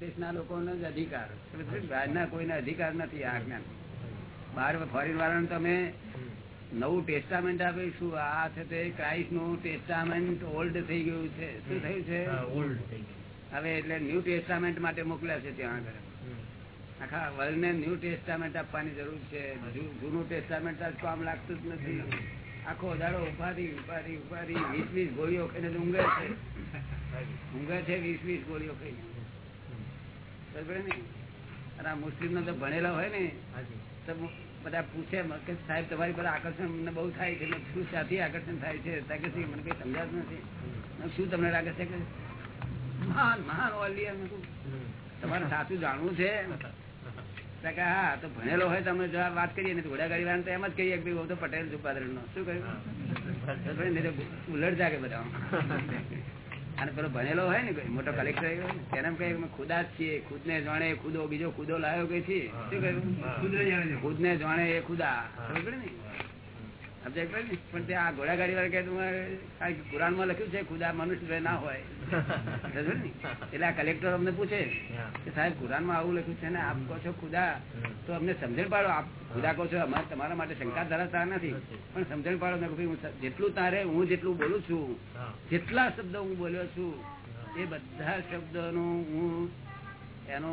દેશના લોકોનો જ અધિકાર. બહારના કોઈને અધિકાર નથી આ જ્ઞાન બહાર ફોરેન વાળાને તમે નવું ટેસ્ટામેન્ટ આપીશું આ છે તે ક્રાઇસ્ટનું ટેસ્ટામેન્ટ ઓલ્ડ થઈ ગયું છે? શું થયું છે? ઓલ્ડ થઈ ગયું. હવે એટલે ન્યૂ ટેસ્ટામેન્ટ માટે મોકલ્યા છે ત્યાં આગળ. આખા વર્લ્ડ ને ન્યૂ ટેસ્ટામેન્ટ આપવાની જરૂર છે. જૂનું ટેસ્ટામેન્ટ આજ કામ લાગતું જ નથી. આખો દાડો ઉપાધિ ઉપાધિ ઉપાધિ વીસ વીસ ગોળીઓ ખાઈને ઊંઘે છે. ઊંઘે છે વીસ વીસ ગોળીઓ ખાઈને. અને આ મુસ્લિમ તો ભણેલા હોય ને તો બધા પૂછે કે સાહેબ તમારી પર આકર્ષણ મને બહુ થાય છે શું ત્યાંથી આકર્ષણ થાય છે? કે મને કઈ સમજાતું નથી. શું તમને લાગે છે કે મહાન મહાન ઓલિયર તમારે સાચું જાણવું છે કે હા તો ભણેલો હોય તમે જો વાત કરીએ ને ઘોડાગાડી તો એમ જ કહીએ કે ભાઈ તો પટેલ છું નો શું કહ્યું? ઉલટ જાગે બધા અને પેલો ભણેલો હોય ને કોઈ મોટો કલેક્ટર તેને કહે ખુદા જ છીએ ખુદ ને જાણે ખુદો બીજો ખુદો લાવ્યો કઈ છીએ શું કહ્યું ખુદ ને જાણે એ ખુદા. ને ને? પણ તે આ ઘોડાગાડી વાળા કે કુરાનમાં લખ્યું છે, ખુદા મનુષ્ય ના હોય. એટલે આ કલેક્ટર અમને પૂછે કે, સાહેબ કુરાનમાં આવું લખ્યું છે ને, આપ કહો છો ખુદા. તો અમને સમજણ પાડો, આપ ખુદા કહો છો, અમારે તમારા માટે શંકા ધરાવતા નથી. પણ સમજણ પાડો, મેં જેટલું તારે, હું જેટલું બોલું છું, જેટલા શબ્દ હું બોલ્યો છું, એ બધા શબ્દોનું હું એનો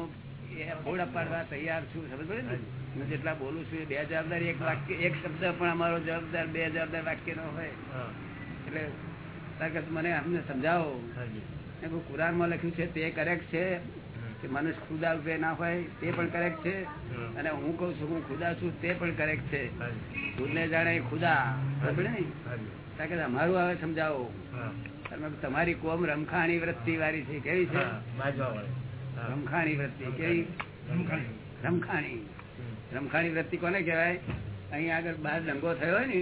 બોર્ડ અપાડવા તૈયાર છું સમજ પડે ને? હું. જેટલા બોલું છું બે જવાબદારી એક વાક્ય એક શબ્દ પણ અમારો જવાબદાર બે જવાબદાર વાક્ય નો હોય એટલે તાર મને અમને સમજાવો. કુરાનમાં લખ્યું છે તે કરેક્ટ છે. કે મનુષ્ય ખુદા રૂપે ના હોય તે પણ કરેક્ટ છે. અને હું કઉ છું હું ખુદા છું તે પણ કરેક્ટ છે. ખુદને જાણે ખુદા. કે અમારું હવે સમજાવો. તમારી કોમ રમખાણી વૃત્તિ વાળી છે કેવી છે? રમખાણી વૃત્તિ કેવી? રમખાણી. રમખાણી. વૃત્તિ કોને કહેવાય? અહીંયા આગળ બહાર દંગો થયો હોય ને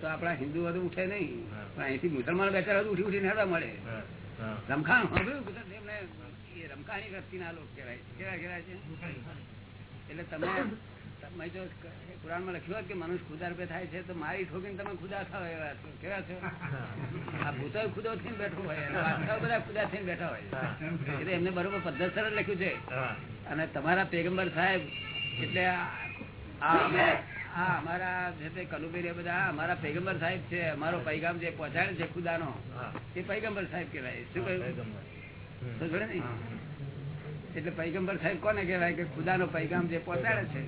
તો આપણા હિન્દુ બધું ઉઠે નહીં. પણ અહીંથી મુસલમાન તો ઉઠી ઉઠીને હેડવા મળે. રમખાણ સાંભળ્યું બધા એમને રમખાણી વૃત્તિના લોક કહેવાય. કેવા કહેવાય છે? એટલે તમે તમે જો કુરાનમાં લખ્યું હોત કે મનુષ્ય ખુદા રૂપે થાય છે તો મારી ઠોકીને તમે ખુદા થાવ એવા છો. કેવા છો? આ ભૂતો ખુદો થઈને બેઠો હોય બધા ખુદા થઈને બેઠા હોય. એટલે એમને બરોબર પદ્ધતસર જ લખ્યું છે. અને તમારા પેગમ્બર સાહેબ એટલે આ આ અમે- આ અમારા જે તે કનુબેર એ બધા અમારા પૈગમ્બર સાહેબ છે અમારો પૈગામ જે પહોંચાડે છે ખુદાનો એ પૈગમ્બર સાહેબ કહેવાય. શું કહ્યું? ને? એટલે પૈગમ્બર સાહેબ કોને કહેવાય કે ખુદાનો પૈગામ જે પહોંચાડે છે?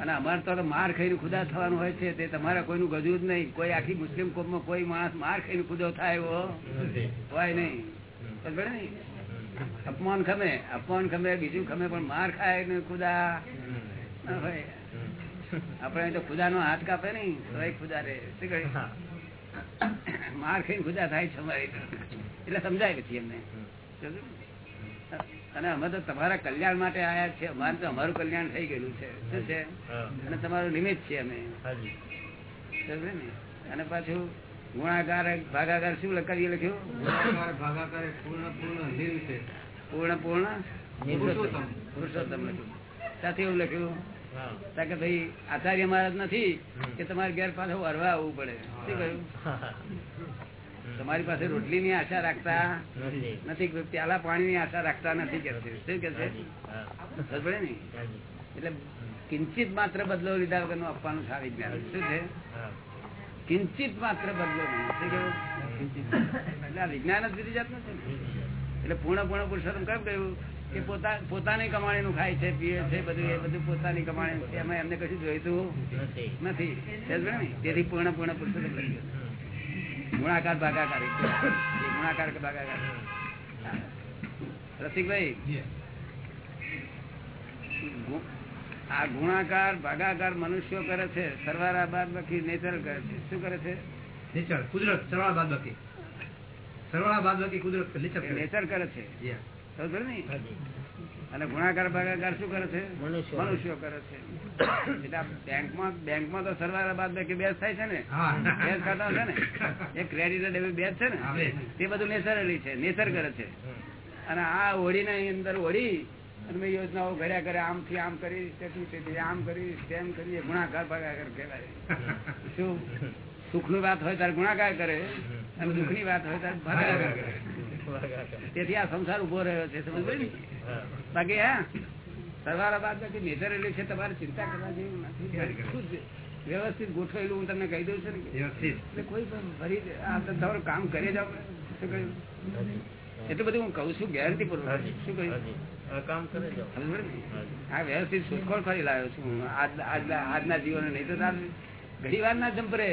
અને અમારે તો માર ખાઈને ખુદા થવાનું હોય છે તે તમારે કોઈનું ગજું જ નહીં. કોઈ આખી મુસ્લિમ કોમમાં કોઈ માણસ માર ખાઈને ખુદો થાય એવો હોય નહીં. અપમાન ખમે અપમાન ખમે બીજું ખમે પણ માર ખાય ને ખુદા. આપણે તો ખુદા નો હાથ કાપે નઈ તો ખુદા રે માર ખાઈને ખુદા થાય છે અમારી એટલે સમજાય પછી એમને. અને અમે તો તમારા કલ્યાણ માટે આયા છે અમારે તો અમારું કલ્યાણ થઈ ગયેલું છે. શું છે? અને તમારું નિમિત્ત છે અમે. ને? અને પાછું ગુણાકાર ભાગાકાર શું લખાવી લખ્યું? ભાગાકાર પૂર્ણ પૂર્ણ છે. પૂર્ણ પૂર્ણ? પુરુષોત્તમ. લખ્યું. સાથે એવું લખ્યું. કારણ કે ભાઈ આચાર્ય મહારાજ નથી કે તમારે ઘેર પાછું વરવા આવવું પડે. શું કહ્યું? તમારી પાસે રોટલી ની આશા રાખતા નથી પ્યાલા પાણી ની આશા રાખતા નથી કે શું? કે છે? પડે ને? એટલે કિંચિત માત્ર બદલો લીધા વગરનું આપવાનું સારી જ્ઞાન. વિજ્ઞાન શું છે? કિંચિત માત્ર બદલો નહીં. શું એટલે આ વિજ્ઞાન જ બીજી જાતનું છે એટલે પૂર્ણ પૂર્ણ પુરુષોત્તમ કેમ કહ્યું? કે પોતા પોતાની કમાણી નું ખાય છે પીએ છે બધું એ બધું પોતાની કમાણી. એમાં એમને કશું જોઈતું નથી? તેથી પૂર્ણ પૂર્ણ પુરુષોત્તમ ગુણાકાર ભાગાકાર ગુણાકાર. કે ભાગાકાર? રસિકભાઈ? આ ગુણાકાર ભાગાકાર મનુષ્યો કરે છે સરવારા બાદ બાકી નેચર કરે છે. શું કરે છે? નેચર કુદરત સરવાળા બાદ બાકી. સરવાળા બાદ બાકી કુદરત નેચર કરે. છે. ને? અને ગુણાકાર ભાગાકાર શું કરે છે? મનુષ્યો. કરે છે. એટલે બેંકમાં બેંકમાં તો સરવારા બાદ બાકી બેસ થાય છે ને? બેસ ખાતા છે ને? એ ક્રેડિટ ડેબિટ બેસ છે ને? તે બધું નેચરલી છે નેચર કરે છે. અને આ ઓળીની અંદર ઓળી અને મેં યોજનાઓ ઘડ્યા કરે આમથી આમ કરી તેથી તેથી આમ કરી તેમ કરી ગુણાકાર ભાગાકાર કહેવાય. શું? સુખ વાત હોય ત્યારે ગુણાકાર કરે અને દુઃખની વાત હોય ત્યારે ભાગાકાર કરે. તેથી આ સંસાર ઊભો રહ્યો છે સમજ ને? બાકી હા. સરવાળા બાદ બાકી એટલે છે તમારે ચિંતા કરવા જેવું નથી. વ્યવસ્થિત ગોઠવેલું હું તમને કહી દઉં છું એટલે કોઈ પણ ફરી તમારું કામ કરી જાવ શું કહ્યું? એટલું બધું હું કઉ છું ગેરંટી પૂર્વક શું કહ્યું? આ વ્યવસ્થિત શોધખોળ ફરી લાવ્યો છું આજના આજના જીવન નહીં તો ઘડી વાર ના જંપરે.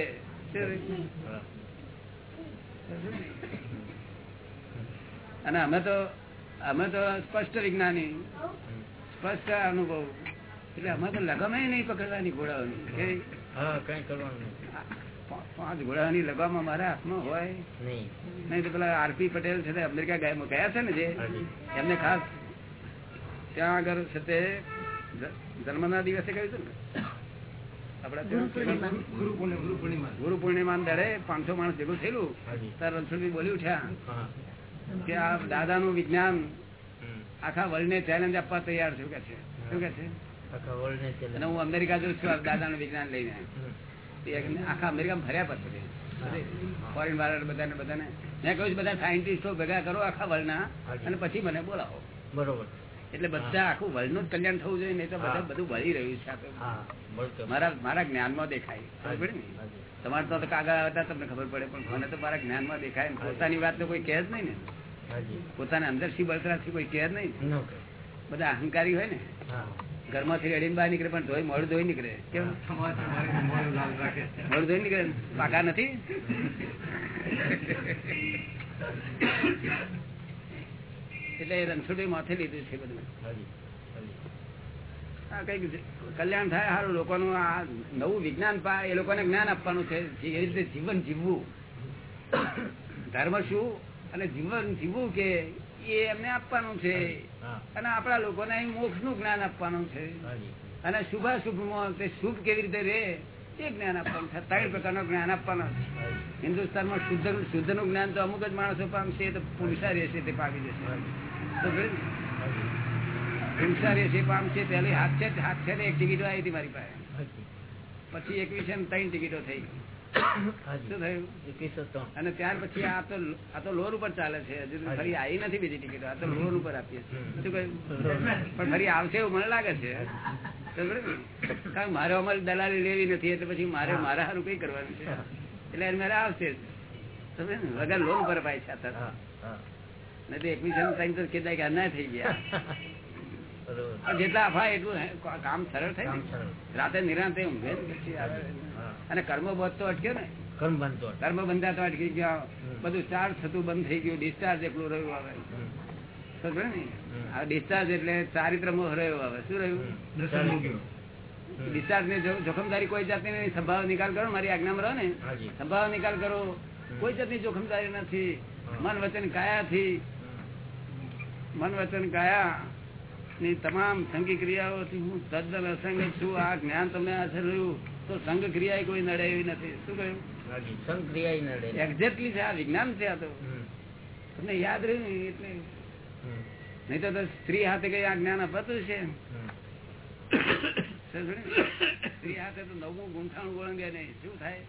અને અમે તો અમે તો સ્પષ્ટ વિજ્ઞાની. સ્પષ્ટ અનુભવ. એટલે અમે તો લગમ નહીં પકડવાની ઘોડાઓની પાંચ ઘોડાની લગામમાં મારા હાથમાં હોય? નહીં. તો પેલા આરપી પટેલ છે અમેરિકા ગયા ગયા છે ને જે? એમને ખાસ ત્યાં આગળ છે તે જન્મના દિવસે કહ્યું હતું ને? ગુરુ પૂર્ણિમા. ગુરુ પૂર્ણિમા. ગુરુ પાંચસો માણસ ભેગું થયેલું. તાર રણછોડભાઈ બોલી ઉઠ્યા. હા. કે આ દાદાનું વિજ્ઞાન આખા વર્લ્ડ ને ચેલેન્જ આપવા તૈયાર છું કે છે? શું કે છે. અને હું અમેરિકા જઉં છું આ દાદાનું વિજ્ઞાન લઈને. આખા અમેરિકામાં ફર્યા પછી. ફોરેન વાળા બધાને બધાને. મેં કહ્યું બધા સાયન્ટિસ્ટો ભેગા કરો આખા વર્લ્ડના અને પછી મને બોલાવો. બરોબર. એટલે બધા આખું વર્લ્ડનું જ કલ્યાણ થવું જોઈએ નહીં તો બધા બધું વળી રહ્યું છે મારા મારા જ્ઞાનમાં દેખાય. ખબર પડી ને? તમારે તો કાગળ આવતા તમને ખબર પડે પણ મને તો મારા જ્ઞાનમાં દેખાય પોતાની વાત તો કોઈ કહે જ નહીં ને. પોતાના અંદરથી બળતરા થી કોઈ કહે જ નહીં બધા અહંકારી હોય ને. ઘરમાંથી રેડીને બહાર નીકળે પણ ધોઈ મોડું ધોઈ નીકળે. કેમ? મોડું ધોઈ નીકળે. પાકા નથી? એટલે એ રણછોડી માથે લીધું છે બધું. આ કંઈક કલ્યાણ થાય સારું લોકોનું આ નવું વિજ્ઞાન પા એ લોકોને જ્ઞાન આપવાનું છે એ રીતે જીવન જીવવું. ધર્મ શું અને જીવન જીવવું કે એ એમને આપવાનું છે. અને આપણા લોકોને મોક્ષનું જ્ઞાન આપવાનું છે. અને શુભાશુભમાં તે શુભ કેવી રીતે રહે? એ જ્ઞાન આપવાનું છે ત્રણ પ્રકારનું જ્ઞાન આપવાનું છે હિન્દુસ્તાનમાં શુદ્ધ શુદ્ધનું જ્ઞાન તો અમુક જ માણસો પામશે તો પુરુષા રહેશે તે પામી જશે. તો પુરુષા રહેશે પામશે પહેલી હાથ છે હાથ છે એક ટિકિટો આવી હતી મારી પાસે. પછી એકવીસ ને ત્રણ ટિકિટો થઈ. શું થયું? અને ત્યાર પછી આ તો આ તો લોન ઉપર ચાલે છે. હજુ ફરી આવી નથી બીજી ટિકિટો. આ તો લોન ઉપર આપીએ છીએ. શું કહ્યું? પણ ફરી આવશે એવું મને લાગે છે? કારણ મારે અમારી દલાલી લેવી નથી એટલે પછી મારે મારા સારું કઈ કરવાનું છે? એટલે એને મારે આવશે. ને? વગર લોન ભરપાય છે નથી એડમિશન હા તો ને કીધા કે અન્યાય થઈ ગયા. જેટલા અફા એટલું કામ સરળ થાય ને. રાતે નિરાંત ઊંઘે ને અને કર્મ બધ તો અટક્યો ને? કર્મ બાંધતો કર્મ બંધા તો અટકી ગયા. બધું ચાર્જ થતું બંધ થઈ ગયું. ડિસ્ચાર્જ એકલું રહ્યું આવે. ને ડિસ્ચાર્જ એટલે ચારિત્ર રહ્યો આવે શું રહ્યું. ડિસ્ચાર્જ ને જોખમદારી કોઈ જાતની સંભાવ નિકાલ કરો. મારી આજ્ઞામાં રહો ને. સંભાવ નિકાલ કરો. કોઈ જાતની જોખમદારી નથી. મન વચન કાયાથી મન વચન કાયા ની તમામ સંગી ક્રિયાઓથી હું તદ્દન અસંગ છું. આ જ્ઞાન તમને હાથે રહ્યું તો સંઘ ક્રિયા કોઈ નડે એવી નથી. શું કહ્યું? સંઘ ક્રિયા નડે. એક્ઝેક્ટલી છે. આ વિજ્ઞાન છે આ તો. તમને યાદ રહ્યું એટલે. નહીં તો તો સ્ત્રી હાથે કઈ આ જ્ઞાન અપાતું છે? સ્ત્રી હાથે તો નવમું ગુંઠાણું ઓળંગે નહીં. શું થાય?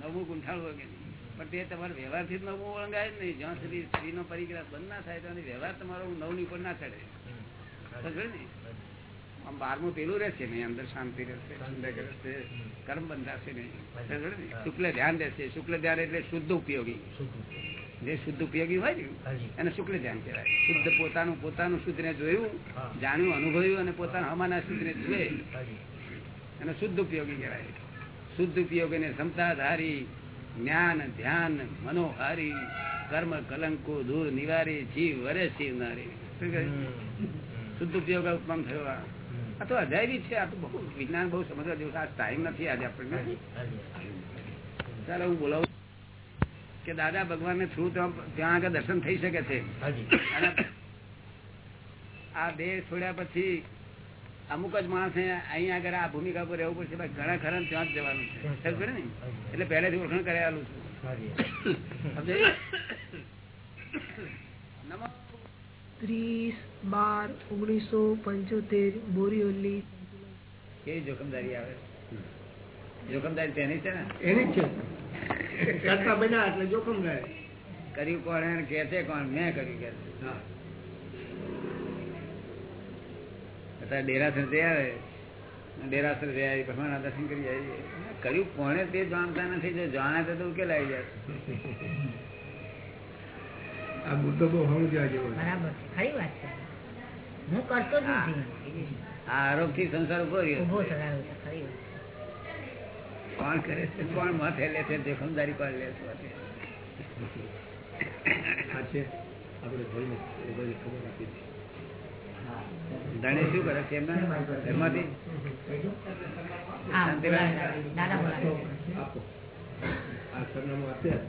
નવમું ગુંઠાણું ઓળંગે નહીં. પણ તે તમારે વ્યવહારથી જ નવમું ઓળંગાય જ નહીં. જ્યાં સુધી સ્ત્રીનો પરિગ્રહ બંધ ના થાય ત્યાં વ્યવહાર તમારો નવની ઉપર ના ચડે. સમજો ને? આમ બારમું પેલું રહેશે નહીં અંદર શાંતિ રહેશે કર્મ બંધાશે નહીં. શુક્લ ધ્યાન રહેશે. શુક્લ ધ્યાન એટલે શુદ્ધ ઉપયોગી. શુદ્ધ. જે શુદ્ધ ઉપયોગી હોય એને શુક્લ ધ્યાન કહેવાય. શુદ્ધ પોતાનું પોતાનું શુદ્ધ ને જોયું જાણ્યું અનુભવ્યું અને પોતાના હમાના શુદ્ધ ને જુએ એને શુદ્ધ ઉપયોગી કહેવાય. શુદ્ધ ઉપયોગી ને ક્ષમતાધારી જ્ઞાન ધ્યાન મનોહારી કર્મ કલંકો દૂર નિવારી જીવ વરે શિવનારી. શુદ્ધ ઉપયોગ ઉત્પન્ન થયો આ. તો અજાયબી છે આ તો બહુ વિજ્ઞાન બહુ સમજવા જેવું આ ટાઈમ નથી આજે આપણને. ચાલો હું બોલાવું. કે દાદા ભગવાન ને થ્રુ ત્યાં આગળ દર્શન થઈ શકે છે? આ દેહ છોડ્યા પછી અમુક જ માણસે અહીંયા આગળ આ ભૂમિકા પર રહેવું પડશે. ઘણા ખરા ત્યાં જ જવાનું છે. ને? એટલે પહેલેથી ઓળખાણ કરેલું છું. ત્રીસ બાર ઓગણીસો પંચોતેર બોરીઓલી કેવી જોખમદારી આવે? જોખમદારી તેની છે ને? એની જ છે. કરતા બન્યા એટલે જોખમ રહે. કર્યું કોણ એને કે છે કોણ? મેં કર્યું કે અત્યારે ડેરાસર જઈ આવે. ડેરાસર જઈ આવી ભગવાનના દર્શન કરી આવીએ કર્યું કોણે તે જાણતા નથી જો જાણે તો ઉકેલ આવી જાય આ મુદ્દો બહુ સમજવા જેવો બરાબર ખરી વાત છે. હું કરતો જ નથી. આ આરોપથી સંસાર ઊભો રહ્યો ઊભો ખરી વાત કોણ કરે છે કોણ માથે લે છે જોખમદારી કોણ લે છે. ધણે શું કરે છે એમના? ઘરમાંથી? સરનામું આપ્યા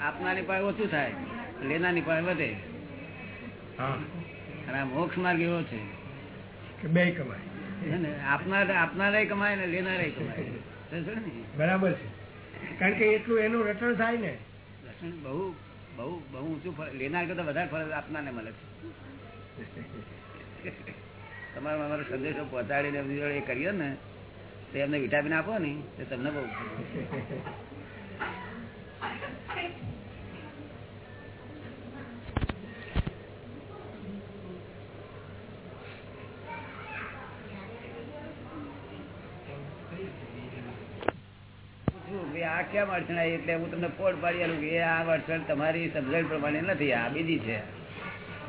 આપનારની પાસે ઓછું થાય લેનારની પાસે વધે. હા. અને આ મોક્ષ માર્ગ એવો છે. કે બે કમાય? આપનાર આપનારે કમાય ને લેનારે કમાય. બરાબર છે. કારણ કે એટલું એનું રટણ થાય ને. રટણ બહુ બહુ બહુ ઊંચું લેનાર કરતા વધારે ફરજ આપનારને મળે છે. તમારો અમારો સંદેશો પહોંચાડીને એ કરીએ ને તો એમને વિટામિન આપો ને તો તમને બહુ કે આ કેમ અડચણ આવી? એટલે હું તમને કોડ પાડી આલું કે આ અડચણ તમારી સમજણ પ્રમાણે નથી આ બીજી છે.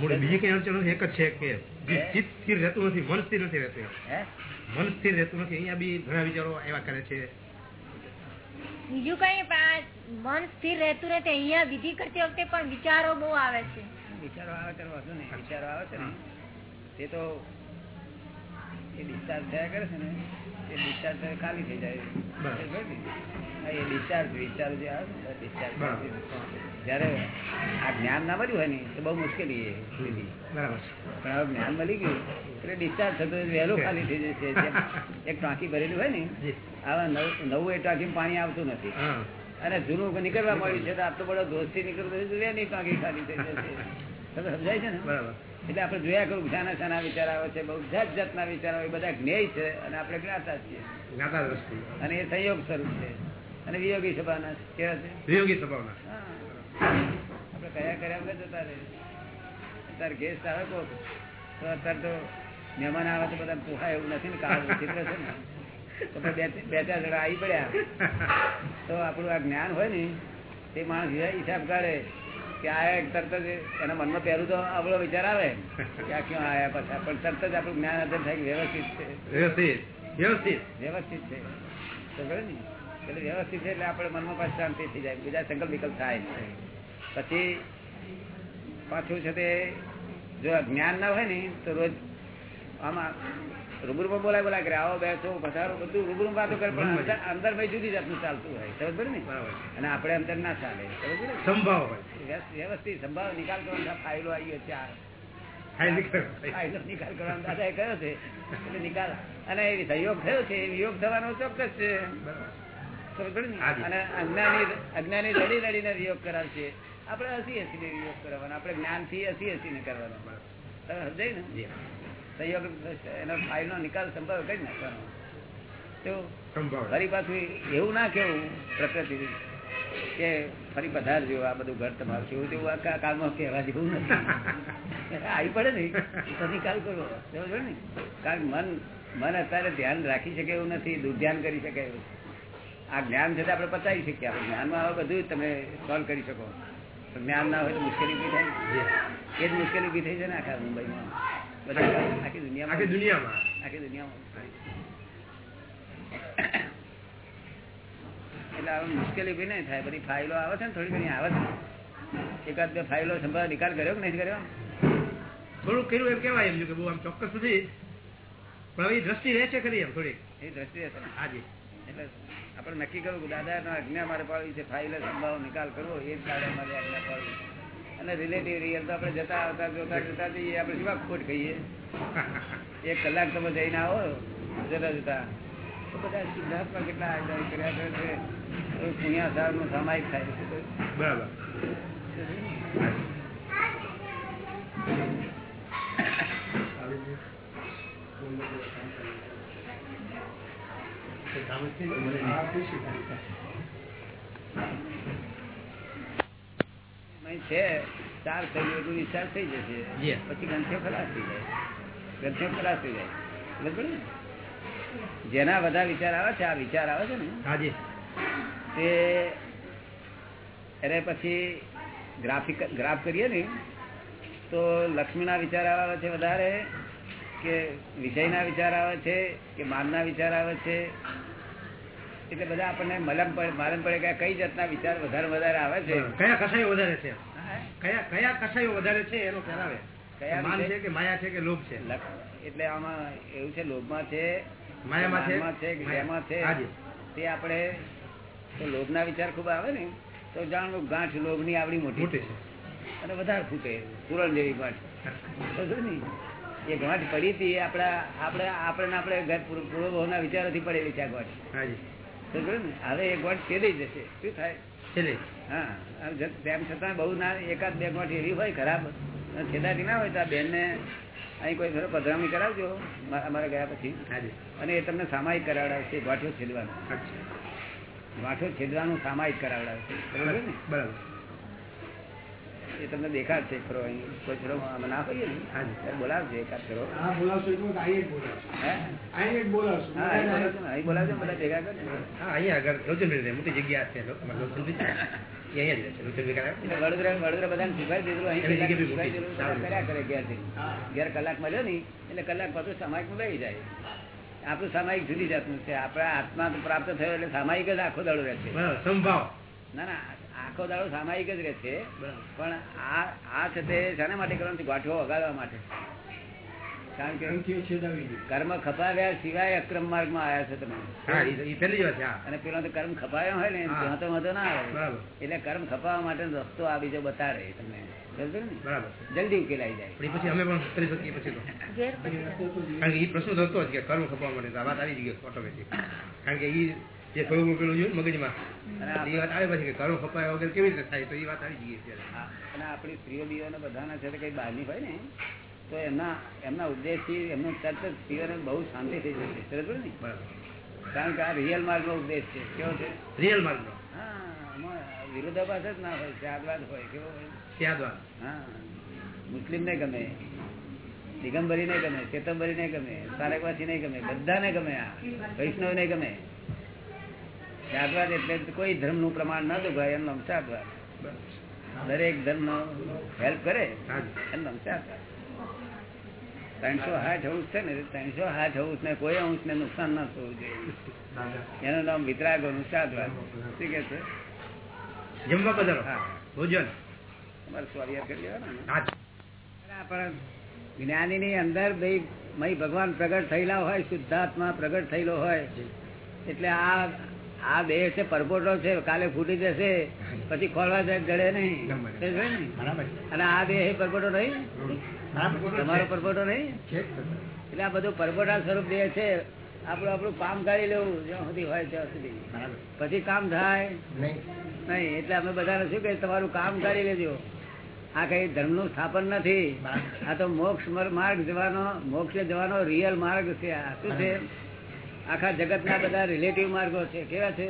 બીજી કઈ અડચણ એક જ છે કે ચિત્ત સ્થિર રહેતું નથી મન સ્થિર નથી રહેતું. મન સ્થિર રહેતું નથી અહીંયા બી ઘણા વિચારો એવા કરે છે. બીજું કઈ પણ મન સ્થિર રહેતું નથી અહીંયા વિધિ કરતી વખતે પણ વિચારો બહુ આવે છે. વિચારો આવે તો વાંધો નહીં વિચારો આવે છે ને. તે તો એ ડિસ્ચાર્જ થયા કરે છે ને. એ ડિસ્ચાર્જ ખાલી થઈ જાય. એ ડિસ્ચાર્જ વિચારો જે આવે ડિસ્ચાર્જ બરાબર. જયારે આ જ્ઞાન ના મળ્યું હોય ને તો બહુ મુશ્કેલી એ બરાબર. પણ હવે જ્ઞાન મળી ગયું એટલે ડિસ્ચાર્જ થતો વહેલું ખાલી થઈ જશે. એક ટાંકી ભરેલી હોય ને. આવા નવ- નવું એ ટાંકીમાં પાણી આવતું નથી. અને જૂનું નીકળવા મળ્યું છે તો આટલો બધો દોસ્તી નીકળતો નહીં ટાંકી ખાલી થઈ જશે. તમે સમજાય છે ને? બરાબર. એટલે આપણે જોયા કરું શાના શાના વિચાર આવે છે બહુ જાત જાતના વિચાર આવે બધા જ્ઞેય છે અને આપણે જ્ઞાતા છીએ. જ્ઞાતા દ્રષ્ટિ અને એ સંયોગ સ્વરૂપ છે. અને વિયોગી સભાના કેવા છે? વિયોગી સ્વભાવના. આપણે કયા કર્યા વગર જતા રહે અત્યારે ગેસ્ટ આવે કોક તો અત્યારે તો મહેમાન આવે તો બધા પોહાય એવું નથી ને કાળ ચિત્ર છે ને. તો બે બે ચાર જણા આવી પડ્યા. તો આપણું આ જ્ઞાન હોય ને તે માણસ હિસાબ કાઢે. કે આયા તરત જ એના મનમાં પહેલું તો આપણો વિચાર આવે કે આ ક્યાં આયા પાછા. પણ તરત જ આપણું જ્ઞાન અધર થાય વ્યવસ્થિત છે. વ્યવસ્થિત. વ્યવસ્થિત. વ્યવસ્થિત છે. એટલે વ્યવસ્થિત છે એટલે આપણે મનમાં પાછી શાંતિ થઈ જાય. બીજા સંકલ્પ વિકલ્પ થાય પછી પાછું છે તે જો જ્ઞાન ના હોય ને તો રોજ આમાં રૂબરૂમાં બોલાય બોલાય કરે. આવો બેસો પધારો બધું રૂબરૂ વાતો કરે. પણ અંદર ભાઈ જુદી જાતનું ચાલતું હોય. સમજ ને? અને આપણે અંદર ના ચાલે? સંભાવ વ્યવસ્થિત સંભાવ નિકાલ કરવાનો ફાઇલો આવી. ફાઇલો નિકાલ કરવાનો. છે. એટલે નિકાલ. અને એ સહયોગ થયો છે. એ વિયોગ થવાનો ચોક્કસ છે? અને અજ્ઞાની અજ્ઞાની લડી લડીને વિયોગ કરાવશે આપણે હસી હસી વિયોગ કરવાનો આપણે જ્ઞાનથી હસી હસી ને કરવાનો તમે સમજાય ને. સહયોગ એનો ફાઇલ નો નિકાલ સંભાવ કરી નાખવાનો. તો ફરી પાછું એવું ના કેવું પ્રકૃતિ કે ફરી પધારજો આ બધું ઘર તમારું કેવું તેવું આ કાળમાં કહેવા જેવું નથી. આવી પડે ને. તો નિકાલ કરવો. સમજ ને? કારણ મન મન અત્યારે ધ્યાન રાખી શકે એવું નથી દુર્ધ્યાન કરી શકે એવું. આ જ્ઞાન છે આપણે પચાવી શકીએ. આપણે જ્ઞાનમાં આવે બધું તમે સોલ્વ કરી શકો. જ્ઞાન ના હોય તો મુશ્કેલી ઊભી થાય. એ જ મુશ્કેલી ઊભી થઈ છે ને આખા મુંબઈમાં. આખી દુનિયામાં. આખી દુનિયામાં. આખી દુનિયામાં. એટલે હવે મુશ્કેલી ઊભી નહીં થાય. બધી ફાઇલો આવે છે ને થોડી ઘણી આવે છે. એકાદ બે ફાઇલો સંભાળ નિકાલ કર્યો કે નહીં કર્યો? થોડું કર્યું એમ કેવાય એમ કે બહુ આમ ચોક્કસ નથી. પણ એ દ્રષ્ટિ રહે છે ખરી એમ થોડી એ દ્રષ્ટિ રહેશે હાજી. એટલે આપણે નક્કી કરવું કે દાદા આજ્ઞા મારે પાડવી છે ફાઇલો સંભાવ નિકાલ કરવો એ જ દાદા મારે આજ્ઞા પાડવી અને રિલેટિવ રિયલ તો આપણે જતા આવતા જોતા જોતા જઈએ. આપણે શું ખોટ કહીએ? એક કલાક તમે જઈને આવો. જતા જતા. તો બધા સિદ્ધાર્થમાં કેટલા આજ્ઞા કર્યા કરે છે? તો પુણ્યા સાહેબનું સામાયિક થાય છે. બરાબર. નહીં છે. ચાર થઈ ગયો વિચાર થઈ જશે. પછી ગ્રંથિઓ ખલાસ થઈ જાય. ગ્રંથિઓ ખલાસ થઈ જાય. બરાબર ને? જેના બધા વિચાર આવે છે આ વિચાર આવે છે ને હાજી. તે અરે પછી ગ્રાફિક ગ્રાફ કરીએ ને તો લક્ષ્મીના વિચાર આવે છે વધારે કે વિષયના વિચાર આવે છે કે માનના વિચાર આવે છે. એટલે બધા આપણને મલમ પડે માલમ પડે કે કઈ જાતના વિચાર વધારે વધારે આવે છે. કયા કસાય વધારે છે? કયા કયા કસાયો વધારે છે એનો ખ્યાલ કયા માન છે કે માયા છે કે લોભ છે? એટલે આમાં એવું છે લોભમાં છે માયામાં છે? માનમાં છે. તે આપણે તો લોભના વિચાર ખૂબ આવે ને તો જાણવું ગાંઠ લોભની આવડી મોટી છે. અને વધારે ફૂટે પૂરણ જેવી ગાંઠ. ને? એ ગાંઠ પડી હતી આપણા આપણે આપણે આપણે ઘર પૂર્વ- પૂર્વભાવના વિચારોથી પડેલી છે આ ગાંઠ. હાજી સમજો ને? હવે એ ગાંઠ છેદી જશે. શું થાય? છેલ્લે હા તેમ છતાં બહુ ના એકાદ બે માંથી એવી હોય ખરાબ છેદાતી ના હોય તો આ બેનને અહીં કોઈ ઘરે પધરામણી કરાવજો અમારા ગયા પછી. અને એ તમને સામાયિક કરાવડાવશે ગાંઠો છેદવાનું. ગાંઠો છેદવાનું સામાયિક કરાવડાવશે. બરાબર ને? બરાબર. એ તમને દેખાડશે ખરો અહીં. કોઈ ખરો આમાં ના હોઈએ ને? બોલાવશે એકાદ ખરો બોલાવજો બોલાવજો બધા ભેગા કરજો. હા અહીંયા આગળ રોજન મોટી જગ્યા છે કરે સામાયિક લઈ જાય. આપણું સામાયિક જુદી જાતનું છે. આપડા આત્મા પ્રાપ્ત થયો એટલે સામાયિક જ આખો દડો રહેશે સંભાવ ના ના આખો દાડો સામાયિક જ રહેશે પણ આ આ સાથે શાના માટે કરવાનું ગાંઠો વગાડવા માટે. કારણ કે કર્મ ખપાવ્યા સિવાય અક્રમ માર્ગમાં આવ્યા છે તમે. અને પેલો તો કર્મ ખપાયો હોય ને ત્યાં તો વાંધો ના આવે. બરાબર. એટલે કર્મ ખપાવવા માટે રસ્તો આ બીજો બતાડે તમને. બરાબર જલ્દી ઉકેલાઈ જાય. પણ પછી અમે પણ કરી શકીએ પછી તો. કારણ કે એ પ્રશ્ન થતો કે કર્મ ખપાવવા માટે આ વાત આવી જ ગઈ ઓટોમેટિક કારણ કે એ જે થોડું મોકલું જોયું મગજમાં. અને એ વાત આવે પછી કે કર્મ વગર કેવી રીતે થાય તો એ વાત આવી જ ગઈ અત્યારે હા, અને આપણી સ્ત્રીઓ બીઓને બધાના છે કઈ બહારની હોય ને તો એમના એમના ઉદ્દેશથી એમનું તરત જ સ્ત્રીઓને બહુ શાંતિ થઈ જશે. બરાબર ને? કારણ કે આ રિયલ માર્ગનો ઉદ્દેશ છે. કેવો છે? રિયલ માર્ગનો. હા વિરોધાભાસ જ ના હોય ત્યાદવાદ હોય કેવો હોય? ત્યાં હા મુસ્લિમ ને ગમે દિગંબરી ને ગમે ચેતંબરી ને ગમે સારકવાસી ને ગમે બધાને ગમે આ વૈષ્ણવ ને ગમે. ત્યાગવાદ એટલે કોઈ ધર્મનું પ્રમાણ ન દુભાય એમ નામ ત્યાગવાદ દરેક ધર્મ હેલ્પ કરે નામ ત્યાગવાદ ત્રણસો હાથ અંશ છે ને ત્રણસો હાથ અંશ ને કોઈ અંશ ને નુકસાન ના થવું જોઈએ. એનું નામ વિતરાગ ત્યાગવાદ શું કે છે? જમવા પધારો. ભોજન. અમારે સ્વાધ્યાય કરી પણ જ્ઞાની ની અંદર ભાઈ મય ભગવાન પ્રગટ થયેલા હોય શુદ્ધાત્મા પ્રગટ થયેલો હોય એટલે આ આ દેહ છે પરપોટો છે કાલે ફૂટી જશે પછી ખોલવા જાય જડે નહીં. અને આ દેહ પરપોટો નહીં? તમારો પરપોટો નહીં? એટલે આ બધું પરપોટા સ્વરૂપ દેહ છે આપણું આપણું કામ કરી લેવું જ્યાં સુધી હોય ત્યાં સુધી. પછી કામ થાય? નહીં. નહીં એટલે અમે બધાને શું કે તમારું કામ કરી લેજો. આ કઈ ધર્મનું સ્થાપન નથી. આ તો મોક્ષ માર્ગ જવાનો મોક્ષ જવાનો રિયલ માર્ગ છે આ. શું છે? આખા જગત ના બધા રિલેટિવ માર્ગો છે. કેવા છે?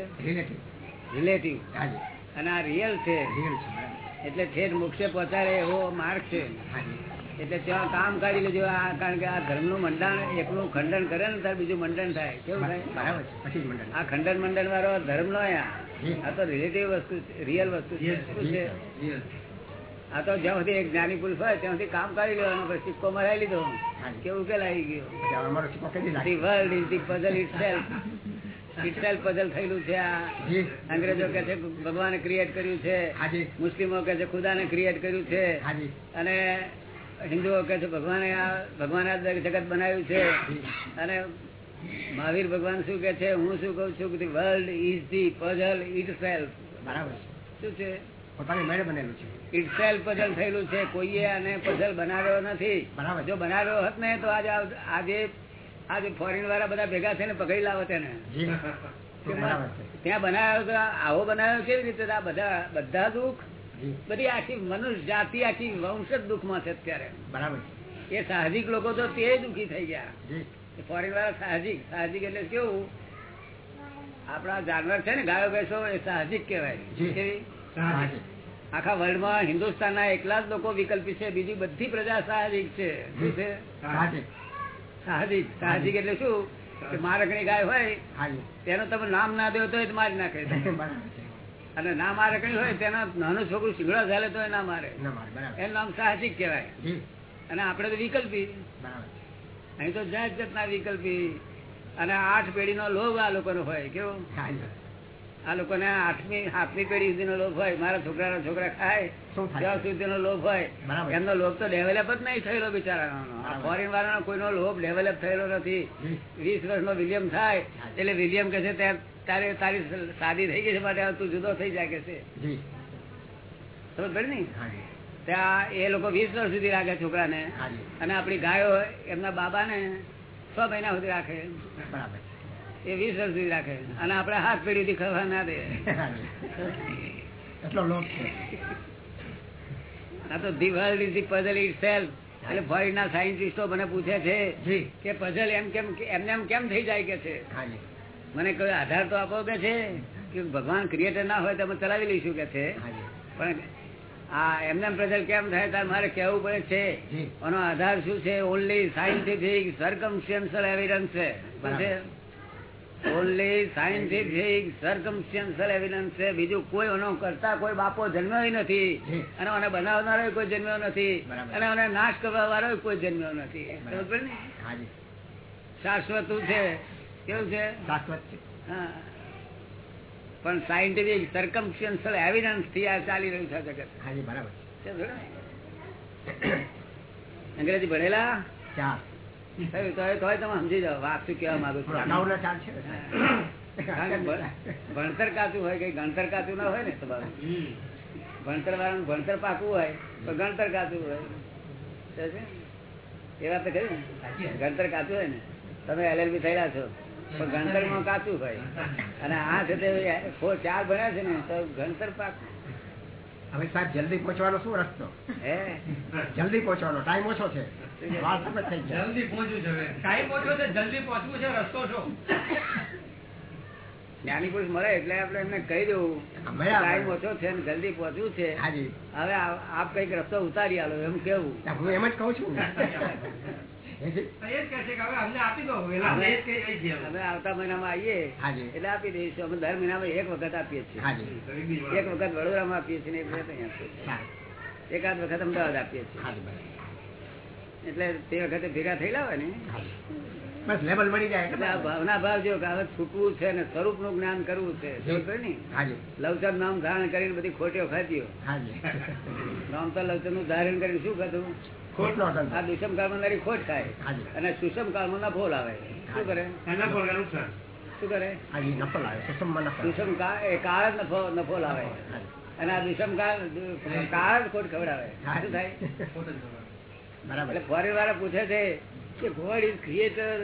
રિલેટિવ અને આ રિયલ છે. એટલે છેદ મોક્ષે પહોંચાડે એવો માર્ગ છે. એટલે ત્યાં કામ કાઢી લેજો. આ કારણ કે આ ધર્મનું મંડાણ એકલું ખંડન કરે ને ત્યારે બીજું મંડન થાય. કેવું થાય? આ ખંડન મંડન વાળો ધર્મ નો આ તો રિલેટિવ વસ્તુ રિયલ વસ્તુ છે. શું છે? રિયલ આ તો જ્યાં સુધી એક જ્ઞાની પુરુષ હોય ત્યાં સુધી કામ કરી લેવાનું પછી સિક્કો મરાઈ લીધો. કેવું કે લાવી ગયો? થયેલું છે આ. અંગ્રેજો કે છે ભગવાને ક્રિએટ કર્યું છે. મુસ્લિમો કે છે ખુદાને ક્રિએટ કર્યું છે. અને હિન્દુઓ કે છે ભગવાને આ ભગવાને આ જગત બનાવ્યું છે. અને મહાવીર ભગવાન શું કે છે હું શું કઉ છું world is the puzzle itself બરાબર શું છે? પોતાની મેળે બનેલું છે. ઇટ પઝલ થયેલું છે. કોઈએ આને પઝલ બનાવ્યો નથી. જો બનાવ્યો હોત ને તો આજે આજે આજે ફોરેન વાળા બધા ભેગા થઈને પકડી લાવત એને. જી. બરાબર છે. ત્યાં બનાવ્યો તો આવો બનાવ્યો કેવી રીતે? આ બધા બધા દુઃખ બધી આખી મનુષ્ય જાતિ આખી વંશ જ દુઃખમાં છે અત્યારે. બરાબર એ સાહજિક લોકો તો તે દુઃખી થઈ ગયા. ફોરેન વાળા સાહજિક. સાહજિક એટલે કેવું? આપણા જાનવર છે ને ગાયો ભેંસો એ સાહજિક કહેવાય. જી. વર્લ્ડમાં હિન્દુસ્તાન ના એકલા જ લોકો વિકલ્પી છે બીજી બધી પ્રજા સાહજિક છે. શું છે? સાહજિક. સાહજિક. એટલે શું? કે મારકણી ગાય હોય તેનું તમે નામ ના દો તો એ મારી નાખે અને ના મારકણી હોય તેના નાનું છોકરું શીંગડા ચાલે તો ના મારે. ના એનું નામ સાહસિક કહેવાય. અને આપણે તો વિકલ્પી. અહીં તો જાત જાતના વિકલ્પી. અને આઠ પેઢીનો લોભ આ લોકોનો હોય કેવો. આ લોકોને આઠમી આઠમી પેઢી સુધીનો લોભ હોય મારા છોકરાના છોકરા ખાય ત્યાં સુધીનો લોભ હોય એમનો લોભ તો ડેવલપ જ નહીં થયેલો બિચારાનો. ફોરેન વાળાનો કોઈનો લોભ ડેવલપ થયેલો નથી. વીસ વર્ષનો વિલિયમ થાય એટલે વિલિયમ કહે છે "ત્યાં તારે તારી શાદી થઈ ગઈ છે માટે તું જુદો થઈ જાય કે છે. સમજ પડી ને? ત્યાં એ લોકો વીસ વર્ષ સુધી રાખે છોકરાને. અને આપણી ગાયો એમના બાબાને છ મહિના સુધી રાખે. બરાબર. એ વીસ વર્ષ સુધી રાખે. અને આપડે હાથ પેઢી થી ખવા ના દે. એટલો લોભ આ તો દિવાળી પઝલ ઇટ સેલ્ફ એટલે ફોરેન ના સાયન્ટિસ્ટો મને પૂછે છે કે પઝલ એમ કેમ એમને એમ કેમ થઈ જાય કે છે? મને કોઈ આધાર તો આપો કે છે? કે ભગવાન ક્રિએટર ના હોય તો અમે ચલાવી લઈશું કે છે? પણ આ એમને પઝલ કેમ થાય? તાર મારે કહેવું પડે છે. એનો આધાર શું છે? ઓનલી સાયન્ટિફિક સર્કમસ્ટેન્શિયલ એવિડન્સ છે. બધે છે ઓનલી સાયન્ટિફિક સર્કમસ્ટેન્શિયલ એવિડન્સ છે. બીજું કોઈ એનો કરતા કોઈ બાપો જન્મ્યો નથી. અને મને બનાવનારો કોઈ જન્મ્યો નથી. અને મને નાશ કરવા વાળો કોઈ જન્મ્યો નથી? શાશ્વત છે? કેવું છે? શાશ્વત છે. હા. પણ સાયન્ટિફિક સર્કમસ્ટેન્શિયલ એવિડન્સથી આ ચાલી રહ્યું છે જગત. હાજી બરાબર. અંગ્રેજી ભણેલા? ચાર. તમે સમજી જાઓ વાત શું કેવા માંગુ ભણતર કાચું હોય કઈ ગણતર કાચું ના હોય ને તમારું? ભણતર વાળાનું ભણતર પાકું હોય તો ગણતર કાચું હોય. છે? એ વાત તો કરી ને? ગણતર કાચું હોય ને તમે એલએલબી થયેલા છો પણ ગણતરમાં કાચું હોય. અને આ છે તે ચાર ભણ્યા છે ને તો ગણતર પાકું. હવે સાહેબ જલ્દી પહોંચવાનો શું રસ્તો? જલ્દી પહોંચવાનો ટાઈમ ઓછો છે. જલ્દી પહોંચવું છે ટાઈમ ઓછો છે જલ્દી પહોંચવું છે રસ્તો છો જ્ઞાની પુરુષ મળે એટલે આપણે એમને કહી દઉં બરાબર. ટાઈમ ઓછો છે ને જલ્દી પહોંચવું છે. હાજી. હવે આપ કંઈક રસ્તો ઉતારી આલો એમ કેવું. હું એમ જ કહું છું. આવતા મહિનામાં આવીએ એટલે આપી દઈશું અમે દર મહિનામાં એક વખત આપીએ છીએ. એક વખત વડોદરામાં આપીએ છીએ ને એક વખત આપીએ છીએ. એકાદ વખત અમદાવાદ આપીએ છીએ. એટલે તે વખતે ભેગા થયેલા હોય ને બસ લેવલ મળી જાય એટલે. ભાવના ભાવ જો કે હવે છૂટવું છે ને સ્વરૂપનું જ્ઞાન કરવું છે લવચર નામ ધારણ કરીને બધી ખોટીઓ ખાતીઓ નામ તો લવચરનું ધારણ કરીને શું ખાતું આ ખોટ ખાય. અને સુષમ કાળમાં નફો લાવે શું કરે? એના પર નુકસાન? શું કરે? નફો લાવે સુષમમાં નફો. દુષમ કાળ એ કાળ જ નફો નફો લાવે અને આ દુષમ કાળ કાળ ખોટ ખવડાવે. શું થાય? એટલે ફોરેન વાળા પૂછે છે કે God is creator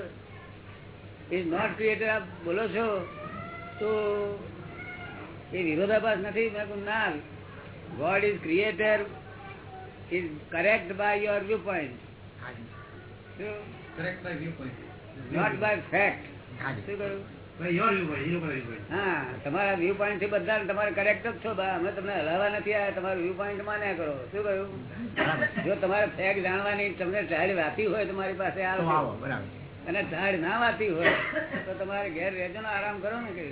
is not creator આપ બોલો છો? તો એ વિરોધાભાસ નથી. ના. God is creator is correct by your your view ભાઈ, એ લોકોના વ્યૂ ભાઈ. હા તમારા વ્યૂ પોઈન્ટથી બધા તમારે કરેક્ટ જ છો. અમે તમને હલાવવા નથી આવ્યા તમારું વ્યૂ પોઈન્ટ માન્યા કરો. શું કહ્યું? જો તમારે ફેક જાણવાની તમને ઢાળ વાતી હોય તમારી પાસે આવો અને ઢાળ ના વાતી હોય તો તમારે ઘેર રહેજો ને આરામ કરો ને કે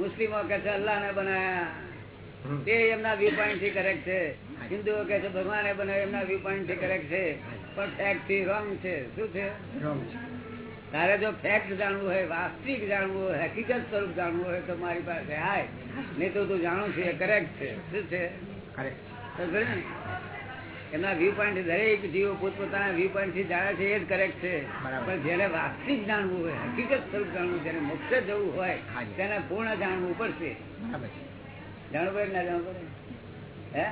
મુસ્લિમો કે છે અલ્લાહ ને બનાયા. તે એમના વ્યૂ પોઈન્ટથી કરેક્ટ છે. હિન્દુઓ કે છે ભગવાને બનાવ્યા એમના વ્યૂ પોઈન્ટથી કરેક્ટ છે. પણ ફેક્ટથી રોંગ છે. શું છે? તારે જો ફેક્ટ જાણવું હોય વાસ્તવિક જાણવું હોય હકીકત સ્વરૂપ જાણવું હોય તો મારી પાસે આય નહીં તો તું જાણું છું એ કરેક્ટ છે. શું છે? એમના વ્યૂ પોઈન્ટ દરેક જીવો પોતપોતાના વ્યૂ પોઈન્ટથી જાણે છે એ જ કરેક્ટ છે. પણ જેને વાસ્તવિક જાણવું હોય હકીકત સ્વરૂપ જાણવું જેને મોક્ષ જવું હોય. તેને પૂર્ણ જાણવું પડશે. જાણવું પડે ના જાણવું પડે? હે?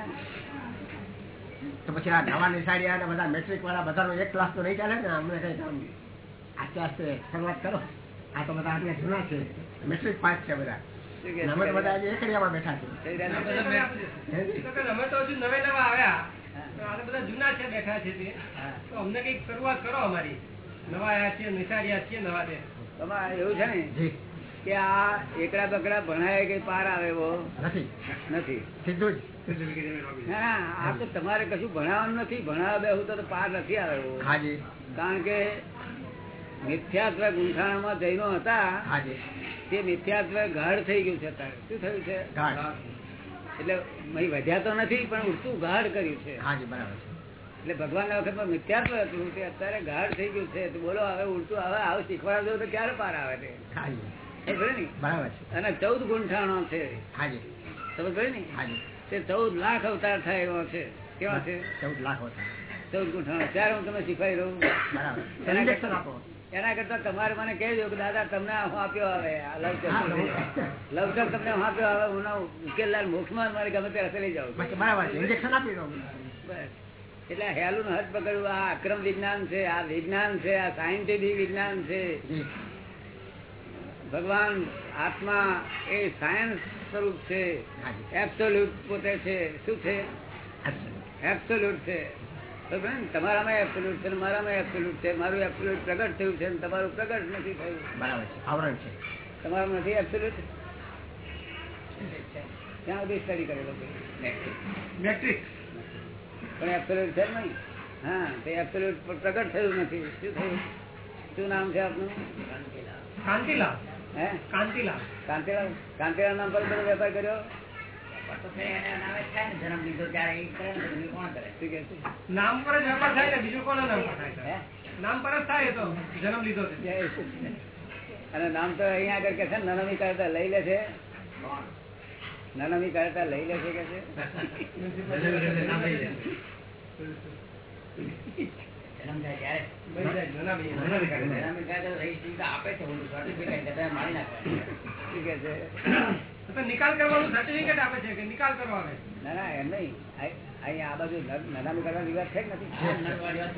તો પછી આ નવા નિશાળિયા બધા મેટ્રિક વાળા બધાનો એક ક્લાસ તો નહીં ચાલે ને? અમને કઈ કામ આસ્તે આસ્તે શરૂઆત કરો. આ તો બધા આપણે જૂના છે. મેટ્રિક પાસ છે બધા. અમે તો બધા આજે એકડિયામાં બેઠા છે? અમે તો હજુ નવે નવા આવ્યા તો આ બધા જૂના છે બેઠા છે તે. તો અમને કંઈક શરૂઆત કરો અમારી. નવા આયા છીએ નિશાળિયા છીએ નવા છે તમારે એવું છે ને? કે આ એકડા બકડા ભણાય કે પાર આવે એવો? નથી. નથી. સીધું જ. ના આ તો તમારે કશું ભણાવવાનું નથી. ભણાવવા બેહું તો પાર નથી આવે હાજી. કારણ કે મિથ્યાત્વ ગુંઠાણામાં જૈનો હતા. તે મિથ્યાત્વ ગાઢ થઈ ગયું છે અત્યારે. શું થયું છે? એટલે વધ્યા તો નથી પણ ઉડતું ગાઢ કર્યું છે. હાજી બરાબર છે. એટલે ભગવાનના વખતમાં મિથ્યાત્વ હતું તે અત્યારે ગાઢ થઈ ગયું છે. બોલો હવે ઉડતું હવે આવું શીખવાડો તો ક્યારે પાર આવે તે? અને ચૌદ ગુંઠાણો છે. સમજ ને? તે ચૌદ લાખ અવતાર થાય એવો છે. કેવા છે? ચૌદ લાખ ચૌદ ગુંઠાણો. ત્યારે હું તમે શીખવાડી રહું બરાબર. એના કરતા તમારે મને કહેજો કે દાદા તમને આપ્યો આવે. લવચર તમને આપ્યો આવે? હું ઉકેલદાર મોક્ષમાં મારે ગમે તે રસ્તે લઈ જાઉં એટલે હેલું હદ પકડવું આ અક્રમ વિજ્ઞાન છે આ વિજ્ઞાન છે આ સાયન્ટિફિક વિજ્ઞાન છે. ભગવાન આત્મા એ સાયન્સ સ્વરૂપ છે. એબ્સોલ્યુટ પોતે છે. શું છે? એબ્સોલ્યુટ છે. તમારામાં એબ્સોલ્યુટ છે મારામાં એબ્સોલ્યુટ છે. મારું એબ્સોલ્યુટ પ્રગટ થયું છે તમારું પ્રગટ નથી થયું. બરાબર છે. આવરણ છે. તમારું નથી એબ્સોલ્યુટ ત્યાં સુધી સ્ટડી કરેલો પણ એબ્સોલ્યુટ છે નહીં હા તે એબ્સોલ્યુટ પ્રગટ થયું નથી. શું થયું? શું નામ છે આપનું? કાંતિલાલ હે? કાંતિલાલ. કાંતિલાલ? કાંતિલાલ નામ પર વેપાર કર્યો? નામ પર જ વેપાર થાય બીજું કોના નામ પર થાય? નામ પર જ થાય તો જન્મ લીધો. અને નામ તો અહીંયા આગળ કે છે નનમી કરતા લઈ લે છે? નનમી કરતા લઈ લે છે કે છે. જન્મ થાય ત્યારે. નિકાલ કરવાનું સર્ટિફિકેટ આપે છે કે નિકાલ ના ના એમ નહીં. અહીંયા આ બાજુ નનામી કરવા વિવાદ છે નથી?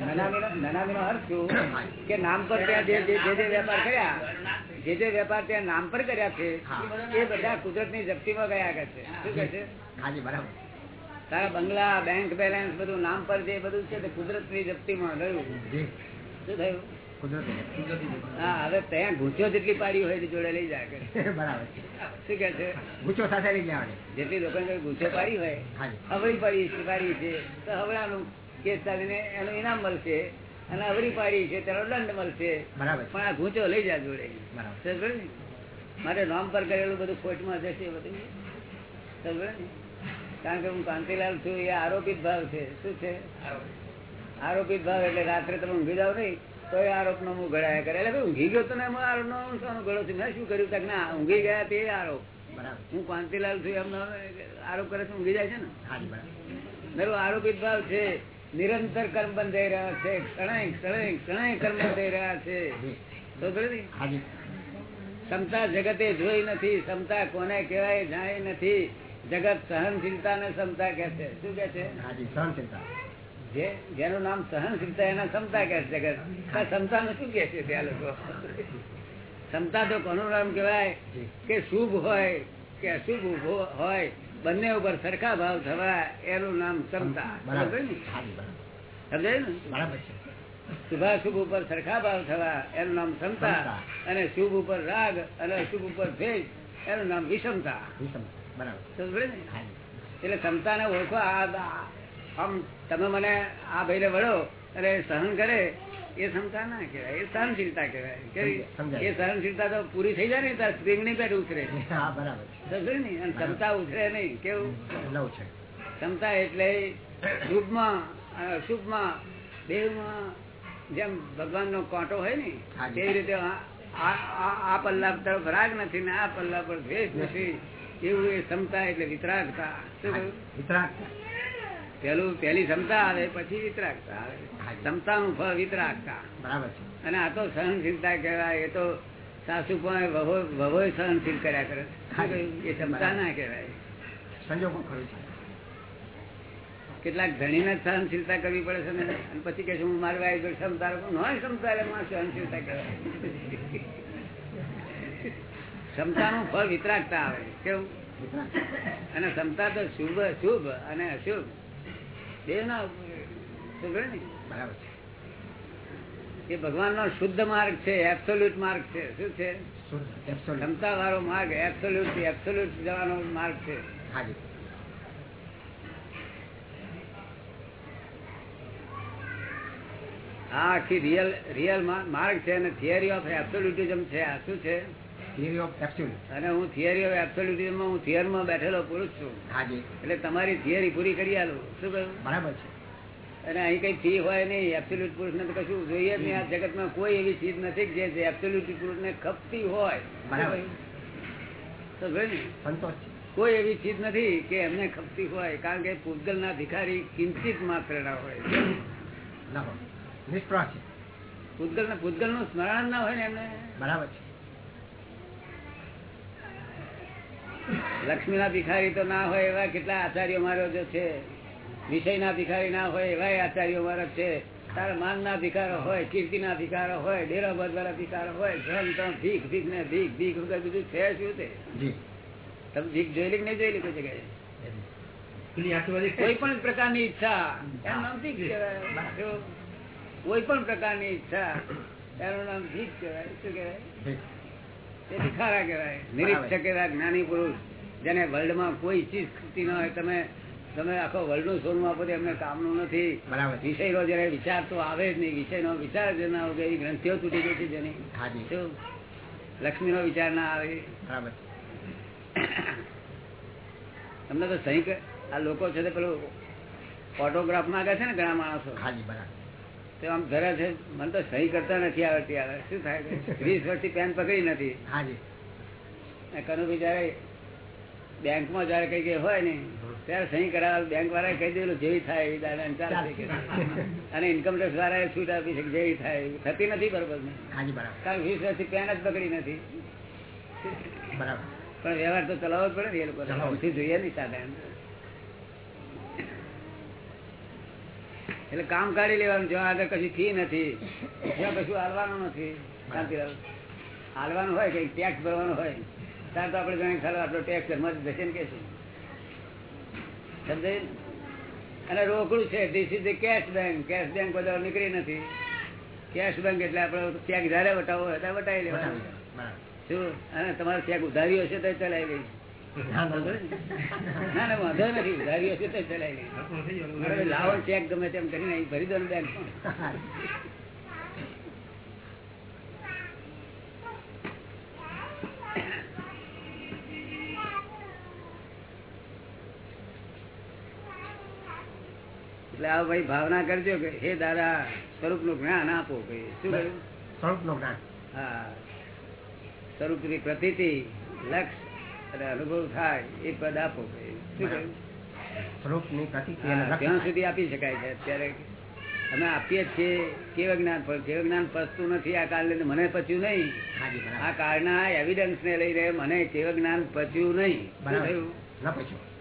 નનામીનો નનામીનો અર્થ શું? કે નામ પર ત્યાં જે જે વેપાર કર્યા જે જે વેપાર ત્યાં નામ પર કર્યા છે એ બધા કુદરતની જપ્તીમાં ગયા કરે છે. શું કે છે? હાજી બરાબર. તારા બંગલા બેંક બેલેન્સ બધું નામ પર જે બધું છે તે જપ્તી માં ગયું. શું થયું? હા હવે ત્યાં ઘૂંચો જેટલી પાડી હોય જોડે લઈ જાય બરાબર શું કે છે? ગુચ્છો સાથે લઈ જવાની. જેટલી લોકોને ઘૂંચો પાડી હોય હાજી પાડી પાડી છે. તો હવળાનું કેસ ચાલીને એનું ઇનામ મળશે અને અવળી પાડી છે તેનો દંડ મળશે. બરાબર પણ આ ઘૂંચો લઈ જાય જોડે. બરાબર મારે નામ પર કરેલું બધું ખોટમાં જશે બધું. સમજ ને? કારણ કે હું કાંતિલાલ છું એ આરોપિત ભાવ છે. શું છે? આરોપિત. ભાવ એટલે રાત્રે તમે ઊંઘી જાવ નહીં તો એ આરોપ નો હું ઘડાયા કરે. એટલે ઊંઘી ગયો તો ને આરોપ નો શું ઘડો છું. મેં શું કર્યું? તક ના ઊંઘી ગયા તે આરોપ. હું કાંતિલાલ છું એમનો આરોપ કરે છે ઊંઘી જાય છે ને? મારો આરોપિત ભાવ છે. નિરંતર કર્મ બંધાઈ રહ્યા છે. ક્ષણે ક્ષણે ક્ષણે કર્મ બંધાઈ રહ્યા છે. તો ક્ષમતા જગતે જોઈ નથી ક્ષમતા કોને કહેવાય જાય નથી. જગત સહનશીલતા ને ક્ષમતા કે છે. શું કે છે? સહનશીલતા. જેનું નામ સહનશીલતા એના ક્ષમતા કે છે જગત. આ ક્ષમતા નું શું કે છે ત્યાં લોકો? ક્ષમતા તો કોનું નામ કહેવાય? કે શુભ હોય કે અશુભ હોય બંને ઉપર સરખા ભાવ થવા એનું નામ ક્ષમતા સમજાય ને? શુભાશુભ ઉપર સરખા ભાવ થવા એનું નામ ક્ષમતા. અને શુભ ઉપર રાગ અને અશુભ ઉપર ભેદ એનું નામ વિષમતા. વિષમ ને? એટલે ક્ષમતાને ઓળખો આમ તમે મને આ ભાઈને વળો અને સહન કરે એ ક્ષમતા ના કહેવાય એ સહનશીલતા કહેવાય. એ સહનશીલતા તો પૂરી થઈ જાય ને ત્યારે સ્પ્રિંગની પેટ ઉતરે બરાબર. ને? અને ક્ષમતા ઉતરે નહીં કેવું? ક્ષમતા એટલે શુભમાં અશુભમાં દેહમાં જેમ ભગવાનનો કાંટો હોય ને. તેવી રીતે આ પલ્લા તરફ રાગ નથી ને આ પલ્લા પર દ્વેષ નથી. એવું એ ક્ષમતા એટલે વિતરાગતા. વિતરાગતા. પેલું પેલી ક્ષમતા આવે પછી વિતરાગતા આવે. ક્ષમતા નું ફળ વિતરાગતા. બરાબર છે. અને આ તો સહનશીલતા કહેવાય એ તો સાસુ પણ વહો સહનશીલ કર્યા કરે એ ક્ષમતા ના કહેવાય. સંજોગો ખરું છે. કેટલાક ધણીને સહનશીલતા કરવી પડે છે ને? અને પછી કે હું મારી વાઈફ ક્ષમતા રાખું. નો ક્ષમતા સહનશીલતા કહેવાય. ક્ષમતાનું ફળ વિતરાગતા આવે. કેવું? અને ક્ષમતા તો શુભ શુભ અને અશુભ. બે ના ને? બરાબર છે. એ ભગવાનનો શુદ્ધ માર્ગ છે એબ્સોલ્યુટ માર્ગ છે. શું છે? ક્ષમતા વાળો માર્ગ એબ્સોલ્યુટ એબ્સોલ્યુટ જવાનો માર્ગ છે. હાજી. આ આખી રિયલ રિયલ માર્ગ છે અને થિયરી ઓફ એબ્સોલ્યુટિઝમ છે. આ શું છે? Theory of absolute. અને હું થિયરી ઓફ એબ્સોલ્યુટિઝમ હું થિયરમાં બેઠેલો પુરુષ છું. હાજી એટલે તમારી થિયરી પૂરી કરી આલું. શું કહ્યું? બરાબર છે. અને અહીં કઈ ફી હોય નહીં એબ્સોલ્યુટ પુરુષને તો કશું જોઈએ જ નહીં. આ જગતમાં કોઈ એવી ચીજ નથી જે એબ્સોલ્યુટ પુરુષને ખપતી હોય. બરાબર. તો સંતોષ કોઈ એવી ચીજ નથી કે એમને ખપતી હોય કારણ કે પૂતગલના ભિખારી કિંચિત માત્ર ના હોય. ના. નિષ્ફળ પૂતગલ ને પૂતગલનું સ્મરણ ના હોય ને એમને? બરાબર છે. લક્ષ્મીના ભિખારી તો ના હોય એવા કેટલા આચાર્યો મારો જો છે. વિષયના ભિખારી ના હોય એવા આચાર્યો મારો છે. તારા માનના ભિખારો હોય કીર્તિના ભિખારો હોય ડેરા વાળા ભિખારો હોય ધન ત્રણ ભીખ ભીખ ને ભીખ ભીખ વગર બીજું છે શું તે? તમે ભીખ જોયેલી કે નહીં જોયેલી કોઈ જગ્યાએ? કોઈ પણ પ્રકારની ઈચ્છા. એનું નામ ભીખ કહેવાય. કોઈ પણ પ્રકારની ઈચ્છા. એનું નામ ભીખ કહેવાય. શું કહેવાય? એ ભિખારા કહેવાય. નિરીક્ષક એવા જ્ઞાની પુરુષ જેને વર્લ્ડમાં કોઈ ચીજ ખૂટતી ન હોય તમે તમે આખો વર્લ્ડનું સોનું આપો તો એમને કામનું નથી. બરાબર. વિષય વિષયનો જયારે વિચાર તો આવે જ નહીં. વિચાર જ ના આવે એવી ગ્રંથિઓ તૂટી ગઈ છે જેની હાજી. શું? લક્ષ્મીનો વિચાર ના આવે. બરાબર. તમને તો સહી આ લોકો છે તે પેલું ફોટોગ્રાફ માંગે છે ને ઘણા માણસો. હાજી બરાબર. તો આમ ઘરે છે મને તો સહી કરતા નથી આવડતી આવે શું થાય વીસ વર્ષથી પેન પકડી નથી. કનુભાઈ જયારે બેંકમાં જયારે કઈ કઈ હોય ને ત્યારે સહી કરાવે બેંક વાળા કહી દેલું જેવી થાય એવી દાદા ચાલશે અને ઇન્કમ ટેક્સ વાળાએ છૂટ આપી છે જેવી થાય એવી. થતી નથી બરોબર ને. કારણ વીસ વર્ષથી પેન જ પકડી નથી. બરાબર. પણ વ્યવહાર તો ચલાવવો જ પડે ને એ લોકો જોઈએ નહીં સાધન. એટલે કામ કાઢી લેવાનું જ્યાં આગળ કશું ફી નથી જ્યાં કશું હાલવાનું નથી. શાંતિલાલ હાલવાનું હોય કઈ ટેક્સ ભરવાનો હોય ત્યાં તો આપણે જાણીએ ખાલી આપણો ટેક્સ ઘરમાં જ જશે ને કે છે સમજાયું? અને રોકડું છે this is cash bank cash bank બધા નીકળી નથી. કેશ બેંક એટલે આપણે ચેક જયારે વટાવો ત્યારે વટાવી લેવાનું. શું? અને તમારે ચેક ઉધારી હશે તો ચલાવી લઈશ ના, ના, ના. ના લાવો ચેક ગમે તેમ કરીને ભરી દો બેંક એટલે આ ભાઈ ભાવના કરજો કે હે દાદા સ્વરૂપનું જ્ઞાન આપો શું કહ્યું? સ્વરૂપનું જ્ઞાન. હા. સ્વરૂપની પ્રતિ લક્ષ અને અનુભવ થાય એ પદ આપો. ત્યાં સુધી આપી શકાય છે. અત્યારે અમે આપીએ છીએ કેવ જ્ઞાન પણ કેવ જ્ઞાન પચતું નથી આ કારણે મને પચ્યું નહીં. આ કાળના એવિડન્સ ને લઈને મને કેવ જ્ઞાન પચ્યું નહીં.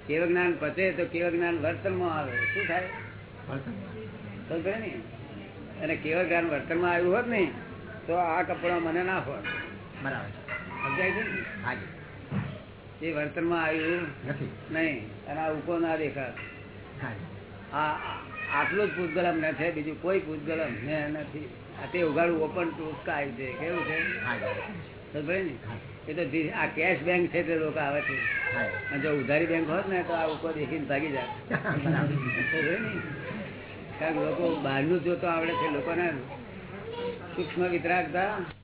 કેવ જ્ઞાન પચે તો કેવ જ્ઞાન વર્તનમાં આવે? શું થાય? ને? અને કેવ જ્ઞાન વર્તનમાં આવ્યું હોત ને તો આ કપડા મને ના હોત. બરાબર. સમજાય છે? હાજી. એ વર્તનમાં આવ્યું નથી. નહીં. અને આ ઉકો ના દેખાત આટલું જ પૂતગલમ ને છે બીજું કોઈ પૂતગલમ નથી. આ તે ઉગાડું ઓપન ટુ સ્કાય છે. કેવું છે? એ તો આ કેશ બેંક છે તે લોકો આવે છે. અને જો ઉધારી બેંક હોત ને તો આ ઉપર દેખીને ભાગી જાય. કારણ કે લોકો બહારનું જોતો આવડે છે લોકોને સૂક્ષ્મ વિતરાગતા.